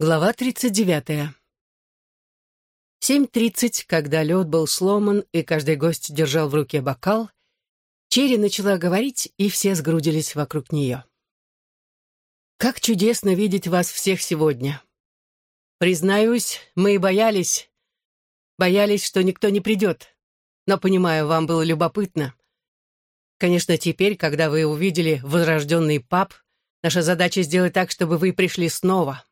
Глава 39. 7.30, когда лед был сломан и каждый гость держал в руке бокал, Черри начала говорить, и все сгрудились вокруг нее. «Как чудесно видеть вас всех сегодня! Признаюсь, мы и боялись, боялись, что никто не придет, но, понимаю, вам было любопытно. Конечно, теперь, когда вы увидели возрожденный паб, наша задача сделать так, чтобы вы пришли снова».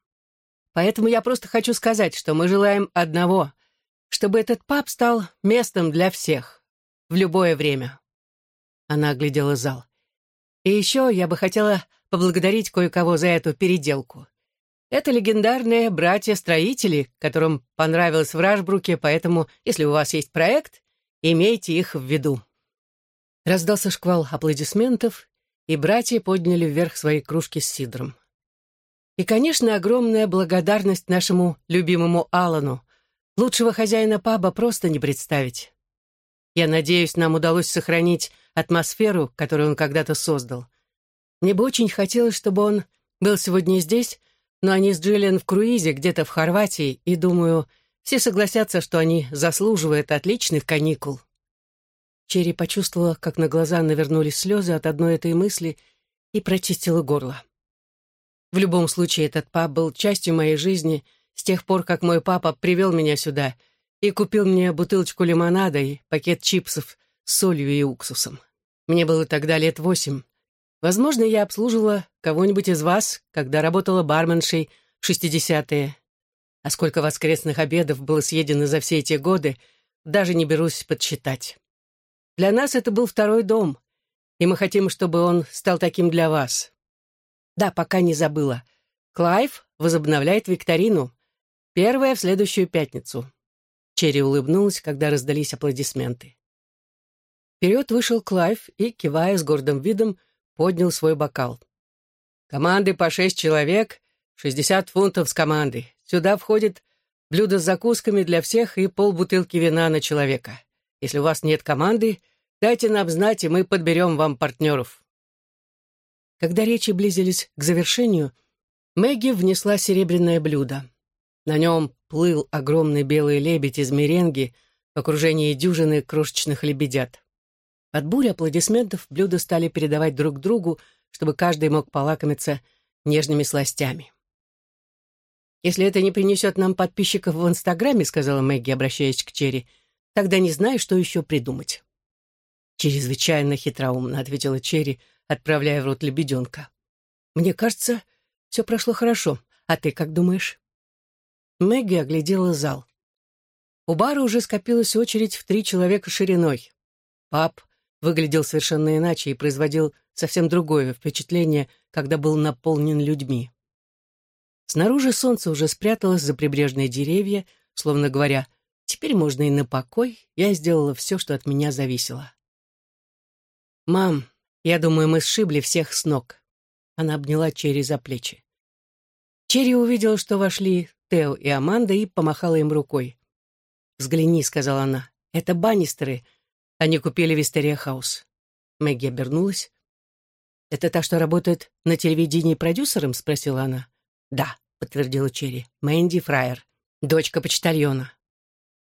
Поэтому я просто хочу сказать, что мы желаем одного, чтобы этот паб стал местом для всех, в любое время. Она оглядела зал. И еще я бы хотела поблагодарить кое-кого за эту переделку. Это легендарные братья-строители, которым понравилось в Рашбруке, поэтому, если у вас есть проект, имейте их в виду. Раздался шквал аплодисментов, и братья подняли вверх свои кружки с сидром. И, конечно, огромная благодарность нашему любимому Алану. Лучшего хозяина паба просто не представить. Я надеюсь, нам удалось сохранить атмосферу, которую он когда-то создал. Мне бы очень хотелось, чтобы он был сегодня здесь, но они с Джиллиан в круизе где-то в Хорватии, и, думаю, все согласятся, что они заслуживают отличных каникул. Черри почувствовала, как на глаза навернулись слезы от одной этой мысли и прочистила горло. В любом случае, этот паб был частью моей жизни с тех пор, как мой папа привел меня сюда и купил мне бутылочку лимонада и пакет чипсов с солью и уксусом. Мне было тогда лет восемь. Возможно, я обслуживала кого-нибудь из вас, когда работала барменшей в шестидесятые. А сколько воскресных обедов было съедено за все эти годы, даже не берусь подсчитать. Для нас это был второй дом, и мы хотим, чтобы он стал таким для вас. Да, пока не забыла. Клайв возобновляет викторину. Первая в следующую пятницу. Черри улыбнулась, когда раздались аплодисменты. Вперед вышел Клайв и, кивая с гордым видом, поднял свой бокал. «Команды по шесть человек, шестьдесят фунтов с команды. Сюда входит блюдо с закусками для всех и полбутылки вина на человека. Если у вас нет команды, дайте нам знать, и мы подберем вам партнеров». Когда речи близились к завершению, Мэгги внесла серебряное блюдо. На нем плыл огромный белый лебедь из меренги в окружении дюжины крошечных лебедят. Под бурь аплодисментов блюда стали передавать друг другу, чтобы каждый мог полакомиться нежными сластями. «Если это не принесет нам подписчиков в Инстаграме», — сказала Мэгги, обращаясь к Черри, «тогда не знаю, что еще придумать». «Чрезвычайно хитроумно», — ответила Черри, отправляя в рот лебеденка. «Мне кажется, все прошло хорошо. А ты как думаешь?» Мэгги оглядела зал. У бара уже скопилась очередь в три человека шириной. Пап выглядел совершенно иначе и производил совсем другое впечатление, когда был наполнен людьми. Снаружи солнце уже спряталось за прибрежные деревья, словно говоря, «Теперь можно и на покой, я сделала все, что от меня зависело». «Мам, я думаю, мы сшибли всех с ног». Она обняла Черри за плечи. Черри увидела, что вошли Тео и Аманда, и помахала им рукой. «Взгляни», — сказала она, — «это Баннистеры. Они купили Вистерия Хаус». Мэгги обернулась. «Это та, что работает на телевидении продюсером?» — спросила она. «Да», — подтвердила Черри. «Мэнди Фрайер, дочка почтальона».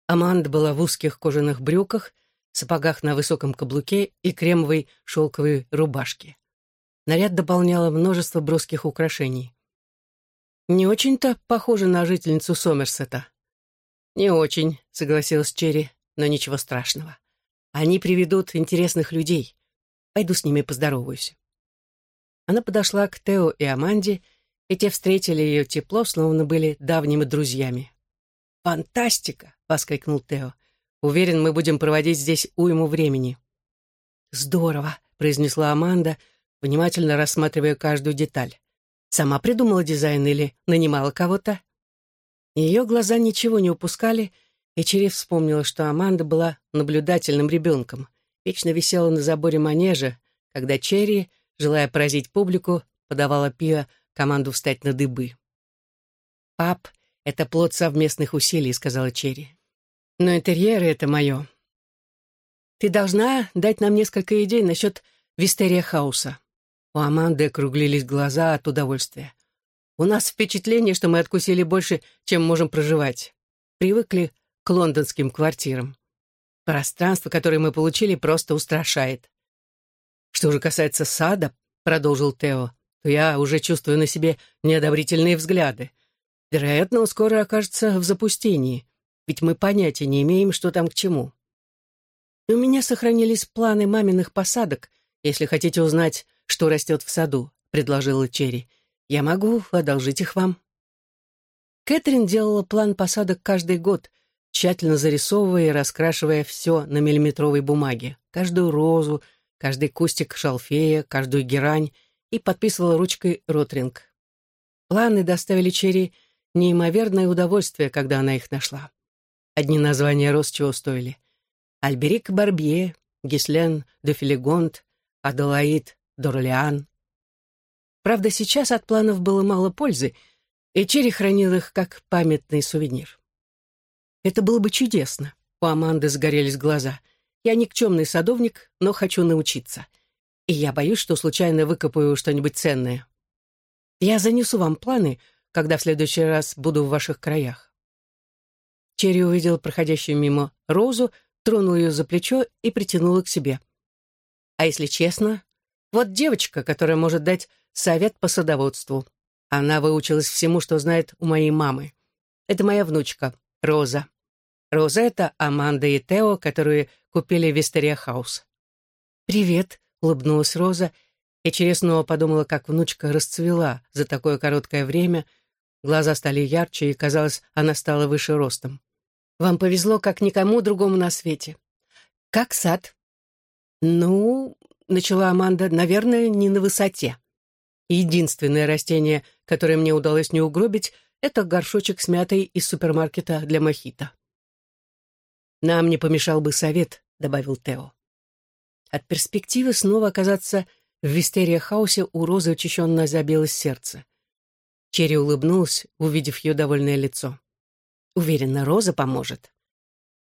Аманда была в узких кожаных брюках сапогах на высоком каблуке и кремовой шелковой рубашке. Наряд дополняло множество броских украшений. «Не очень-то похоже на жительницу Сомерсета». «Не очень», — согласилась Черри, — «но ничего страшного. Они приведут интересных людей. Пойду с ними поздороваюсь». Она подошла к Тео и Аманде, и те встретили ее тепло, словно были давними друзьями. «Фантастика!» — воскликнул Тео. Уверен, мы будем проводить здесь уйму времени». «Здорово», — произнесла Аманда, внимательно рассматривая каждую деталь. «Сама придумала дизайн или нанимала кого-то?» Ее глаза ничего не упускали, и Черри вспомнила, что Аманда была наблюдательным ребенком, вечно висела на заборе манежа, когда Черри, желая поразить публику, подавала Пиа команду встать на дыбы. «Пап, это плод совместных усилий», — сказала Черри но интерьеры — это мое. Ты должна дать нам несколько идей насчет Вистерия Хауса. У Аманды округлились глаза от удовольствия. У нас впечатление, что мы откусили больше, чем можем проживать. Привыкли к лондонским квартирам. Пространство, которое мы получили, просто устрашает. Что же касается сада, продолжил Тео, то я уже чувствую на себе неодобрительные взгляды. Вероятно, он скоро окажется в запустении, ведь мы понятия не имеем, что там к чему. У меня сохранились планы маминых посадок, если хотите узнать, что растет в саду, предложила Черри. Я могу одолжить их вам. Кэтрин делала план посадок каждый год, тщательно зарисовывая и раскрашивая все на миллиметровой бумаге, каждую розу, каждый кустик шалфея, каждую герань, и подписывала ручкой Ротринг. Планы доставили Черри неимоверное удовольствие, когда она их нашла. Одни названия роз чего стоили. Альберик Барбье, Гислен де Филигонт, Аделаид Дорлеан. Правда, сейчас от планов было мало пользы, и Черри хранил их как памятный сувенир. Это было бы чудесно. У Аманды сгорелись глаза. Я никчемный садовник, но хочу научиться. И я боюсь, что случайно выкопаю что-нибудь ценное. Я занесу вам планы, когда в следующий раз буду в ваших краях. Черри увидел проходящую мимо Розу, тронул ее за плечо и притянул к себе. А если честно, вот девочка, которая может дать совет по садоводству. Она выучилась всему, что знает у моей мамы. Это моя внучка, Роза. Роза — это Аманда и Тео, которые купили в Вистерия Хаус. «Привет», — улыбнулась Роза, и через снова подумала, как внучка расцвела за такое короткое время. Глаза стали ярче, и, казалось, она стала выше ростом. «Вам повезло, как никому другому на свете. Как сад?» «Ну, — начала Аманда, — наверное, не на высоте. Единственное растение, которое мне удалось не угробить, это горшочек с мятой из супермаркета для мохито. «Нам не помешал бы совет», — добавил Тео. От перспективы снова оказаться в Вистерия-хаусе у Розы учащенно забилось сердце. Черри улыбнулась, увидев ее довольное лицо. Уверена, Роза поможет.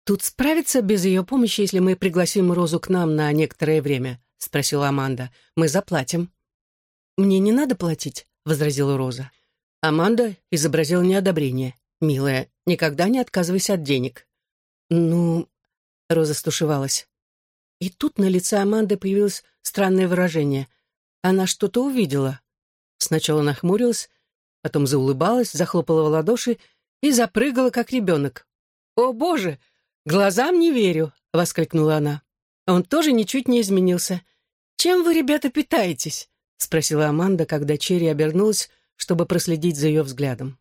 Тут справится без ее помощи, если мы пригласим Розу к нам на некоторое время, спросила Аманда. Мы заплатим. Мне не надо платить, возразила Роза. Аманда изобразила неодобрение. Милая, никогда не отказывайся от денег. «Ну...» — Роза стушевалась. И тут на лице Аманды появилось странное выражение. Она что-то увидела. Сначала нахмурилась, потом заулыбалась, захлопала в ладоши и запрыгала, как ребенок. «О, Боже! Глазам не верю!» — воскликнула она. Он тоже ничуть не изменился. «Чем вы, ребята, питаетесь?» — спросила Аманда, когда Черри обернулась, чтобы проследить за ее взглядом.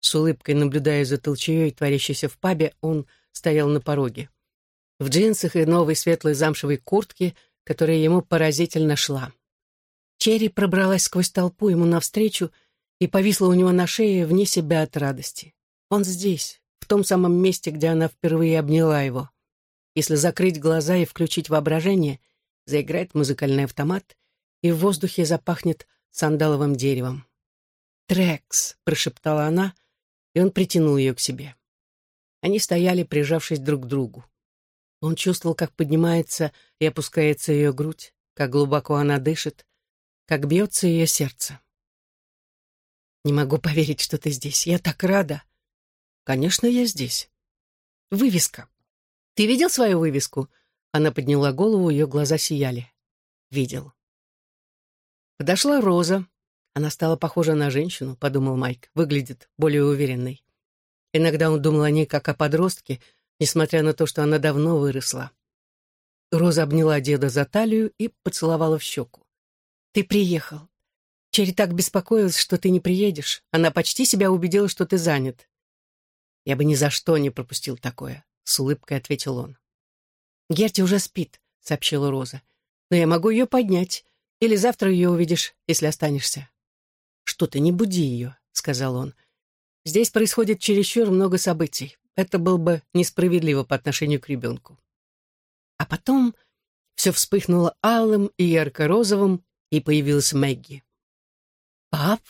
С улыбкой, наблюдая за толчеей, творящейся в пабе, он стоял на пороге. В джинсах и новой светлой замшевой куртке, которая ему поразительно шла. Черри пробралась сквозь толпу ему навстречу и повисла у него на шее вне себя от радости. Он здесь, в том самом месте, где она впервые обняла его. Если закрыть глаза и включить воображение, заиграет музыкальный автомат, и в воздухе запахнет сандаловым деревом. «Трекс», — прошептала она, и он притянул ее к себе. Они стояли, прижавшись друг к другу. Он чувствовал, как поднимается и опускается ее грудь, как глубоко она дышит, как бьется ее сердце. «Не могу поверить, что ты здесь. Я так рада». «Конечно, я здесь». «Вывеска. Ты видел свою вывеску?» Она подняла голову, ее глаза сияли. «Видел». Подошла Роза. Она стала похожа на женщину, подумал Майк. Выглядит более уверенной. Иногда он думал о ней как о подростке, несмотря на то, что она давно выросла. Роза обняла деда за талию и поцеловала в щеку. «Ты приехал. Черри так беспокоилась, что ты не приедешь. Она почти себя убедила, что ты занят». «Я бы ни за что не пропустил такое», — с улыбкой ответил он. «Герти уже спит», — сообщила Роза. «Но я могу ее поднять. Или завтра ее увидишь, если останешься». «Что ты, не буди ее», — сказал он. Здесь происходит чересчур много событий. Это было бы несправедливо по отношению к ребенку. А потом все вспыхнуло алым и ярко-розовым, и появилась Мэгги. «Пап?»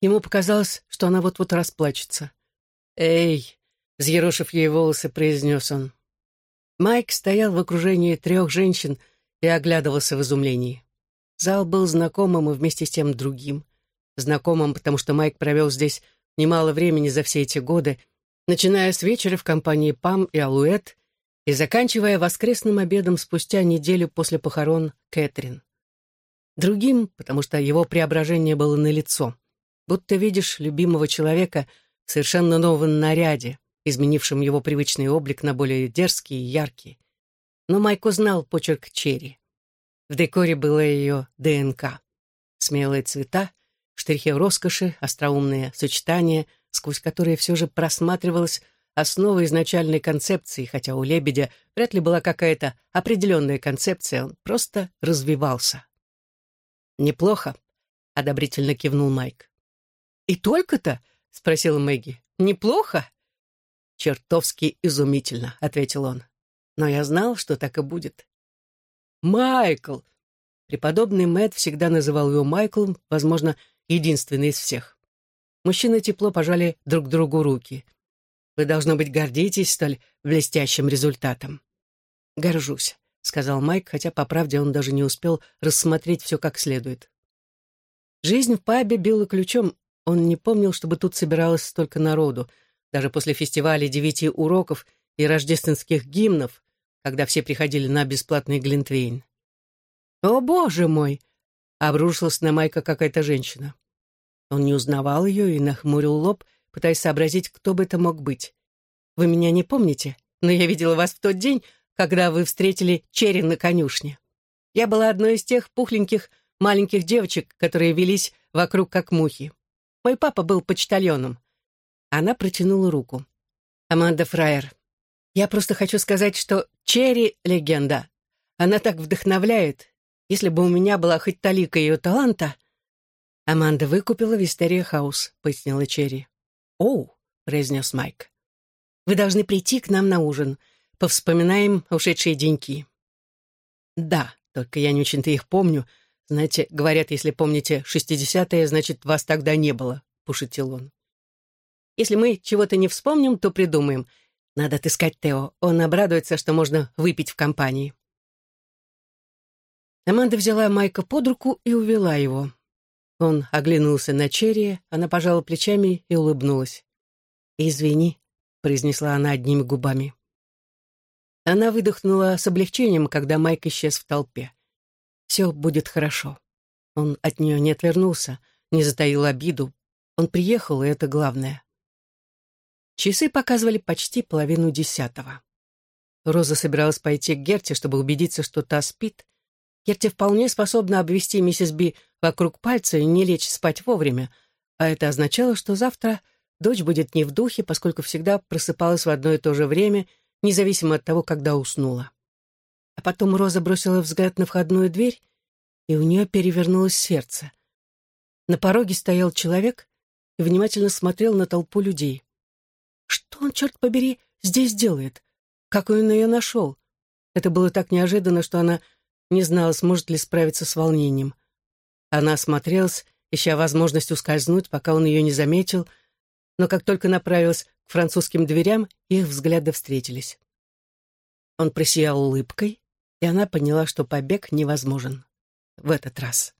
Ему показалось, что она вот-вот расплачется. «Эй!» — взъерошив ей волосы, произнес он. Майк стоял в окружении трех женщин и оглядывался в изумлении. Зал был знакомым и вместе с тем другим. знакомым, потому что Майк провел здесь немало времени за все эти годы, начиная с вечера в компании «Пам» и «Алуэт» и заканчивая воскресным обедом спустя неделю после похорон Кэтрин. Другим, потому что его преображение было налицо. Будто видишь любимого человека в совершенно новом наряде, изменившем его привычный облик на более дерзкий и яркий. Но Майк узнал почерк Черри. В декоре было ее ДНК. Смелые цвета, штрихи роскоши, остроумные сочетания, сквозь которые все же просматривалась основа изначальной концепции, хотя у «Лебедя» вряд ли была какая-то определенная концепция, он просто развивался. «Неплохо», — одобрительно кивнул Майк. «И только-то?» — спросила Мэгги. «Неплохо?» «Чертовски изумительно», — ответил он. «Но я знал, что так и будет». «Майкл!» Преподобный Мэтт всегда называл его Майклом, возможно, единственный из всех. Мужчины тепло пожали друг другу руки. «Вы, должно быть, гордитесь столь блестящим результатом». «Горжусь», — сказал Майк, хотя, по правде, он даже не успел рассмотреть все как следует. Жизнь в пабе била ключом. Он не помнил, чтобы тут собиралось столько народу, даже после фестиваля девяти уроков и рождественских гимнов, когда все приходили на бесплатный Глинтвейн. «О, боже мой!» — обрушилась на Майка какая-то женщина. Он не узнавал ее и нахмурил лоб, пытаясь сообразить, кто бы это мог быть. «Вы меня не помните, но я видела вас в тот день, когда вы встретили Черри на конюшне. Я была одной из тех пухленьких маленьких девочек, которые велись вокруг как мухи. Мой папа был почтальоном». Она протянула руку. «Аманда Фраер, я просто хочу сказать, что Черри — легенда. Она так вдохновляет. Если бы у меня была хоть талика ее таланта...» «Аманда выкупила Вистерия Хаус», — пояснила Черри. «Оу», — произнес Майк. «Вы должны прийти к нам на ужин. Повспоминаем ушедшие деньки». «Да, только я не очень-то их помню. Знаете, говорят, если помните шестидесятые, значит, вас тогда не было», — пошутил он. «Если мы чего-то не вспомним, то придумаем. Надо отыскать Тео. Он обрадуется, что можно выпить в компании». Аманда взяла Майка под руку и увела его. Он оглянулся на Черри, она пожала плечами и улыбнулась. «Извини», — произнесла она одними губами. Она выдохнула с облегчением, когда Майк исчез в толпе. «Все будет хорошо». Он от нее не отвернулся, не затаил обиду. Он приехал, и это главное. Часы показывали почти половину десятого. Роза собиралась пойти к Герте, чтобы убедиться, что та спит, Керти вполне способна обвести миссис Би вокруг пальца и не лечь спать вовремя, а это означало, что завтра дочь будет не в духе, поскольку всегда просыпалась в одно и то же время, независимо от того, когда уснула. А потом Роза бросила взгляд на входную дверь, и у нее перевернулось сердце. На пороге стоял человек и внимательно смотрел на толпу людей. Что он, черт побери, здесь делает? Как он ее нашел? Это было так неожиданно, что она не знала, сможет ли справиться с волнением. Она осмотрелась, ища возможность ускользнуть, пока он ее не заметил, но как только направилась к французским дверям, их взгляды встретились. Он просиял улыбкой, и она поняла, что побег невозможен. В этот раз.